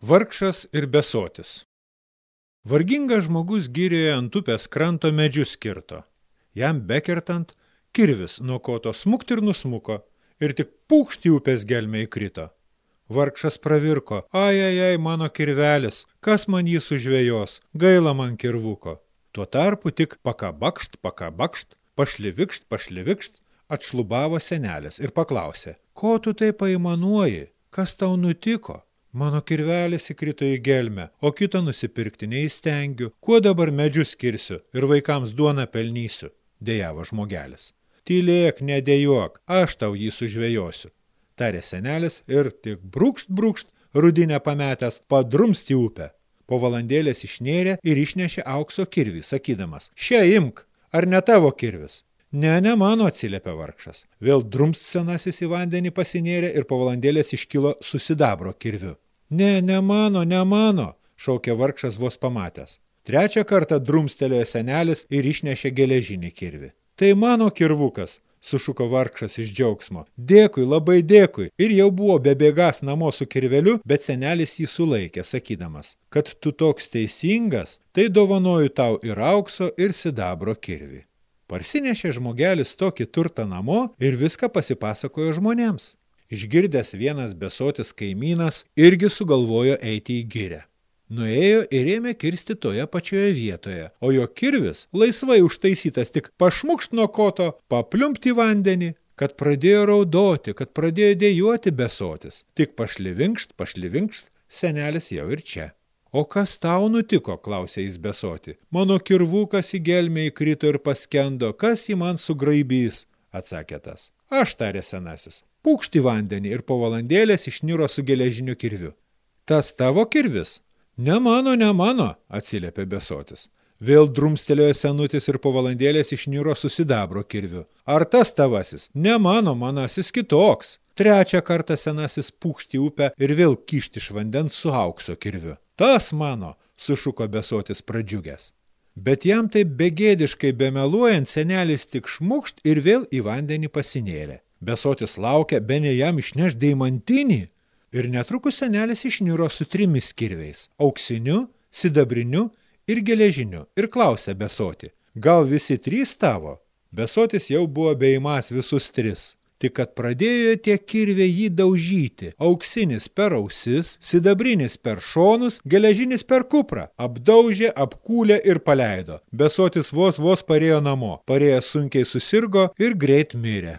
Vargšas ir besotis. Vargingas žmogus girioje ant upės kranto medžius kirto. Jam bekertant, kirvis nuo koto smukt ir nusmuko, ir tik pūkšt į upės gelmę įkrito. Vargšas pravirko, ai, ai, ai, mano kirvelis, kas man jį sužvėjos, gaila man kirvuko. Tuo tarpu tik pakabakšt, pakabakšt, pašlivikšt, pašlivikšt, atšlubavo senelis ir paklausė, ko tu tai paimanuoji, kas tau nutiko? Mano kirvelis įkrito į gelmę, o kito nusipirkti neįstengiu. Kuo dabar medžius skirsiu ir vaikams duoną pelnysiu, dėjavo žmogelis. Tylėk, nedėjuok, aš tau jį sužvėjosiu. Tarė senelis ir tik brūkšt, brūkšt, rudinę pametęs, padrumsti upę. Po valandėlės išnėrė ir išnešė aukso kirvį, sakydamas, šia imk, ar ne tavo kirvis? Ne, ne mano, atsiliepė vargšas. Vėl drumst senasis į vandenį pasinėrė ir po valandėlės iškilo susidabro kirviu. Ne, ne mano, ne mano, šaukė vargšas vos pamatęs. Trečią kartą drumstelėjo senelis ir išnešė geležinį kirvį. Tai mano kirvukas, sušuko vargšas iš džiaugsmo. Dėkui, labai dėkui. Ir jau buvo bebėgas namo su kirveliu, bet senelis jį sulaikė, sakydamas, kad tu toks teisingas, tai dovanoju tau ir aukso, ir sidabro kirvį. Parsinešė žmogelis tokį turtą namo ir viską pasipasakojo žmonėms. Išgirdęs vienas besotis kaimynas irgi sugalvojo eiti į girę. Nuėjo ir ėmė kirsti toje pačioje vietoje, o jo kirvis, laisvai užtaisytas tik pašmukšt nuo koto, papliumpt į vandenį, kad pradėjo raudoti, kad pradėjo dėjuoti besotis. Tik pašlivinkšt, pašlivinkšt, senelis jau ir čia. O kas tau nutiko, klausė jis besoti. Mano kirvukas į gelmę įkrito ir paskendo, kas jį man sugraibys, atsakė tas. Aš, tarė senasis, pūkšti vandenį ir po valandėlės išniro su geležiniu kirviu. Tas tavo kirvis? Ne mano, ne mano, atsiliepė besotis. Vėl drumstelėjo senutis ir po valandėlės išniro su sidabro kirviu. Ar tas tavasis? Ne mano, manasis kitoks. Trečią kartą senasis pūkšti upę ir vėl kišti iš vandens su aukso kirviu. Tas mano, sušuko besotis pradžiugęs. Bet jam taip begėdiškai bemeluojant senelis tik šmukšt ir vėl į vandenį pasinėrė. Besotis laukia, be ne jam išneš deimantinį. Ir netrukus senelis išniro su trimis kirviais – auksiniu, sidabriniu ir geležiniu. Ir klausė besoti, gal visi trys tavo? Besotis jau buvo beimąs visus tris tik kad pradėjo tie kirviai jį daužyti. Auksinis per ausis, sidabrinis per šonus, geležinis per kuprą. Apdaužė, apkūlė ir paleido. Besotis vos vos parėjo namo. Parėjęs sunkiai susirgo ir greit mirė.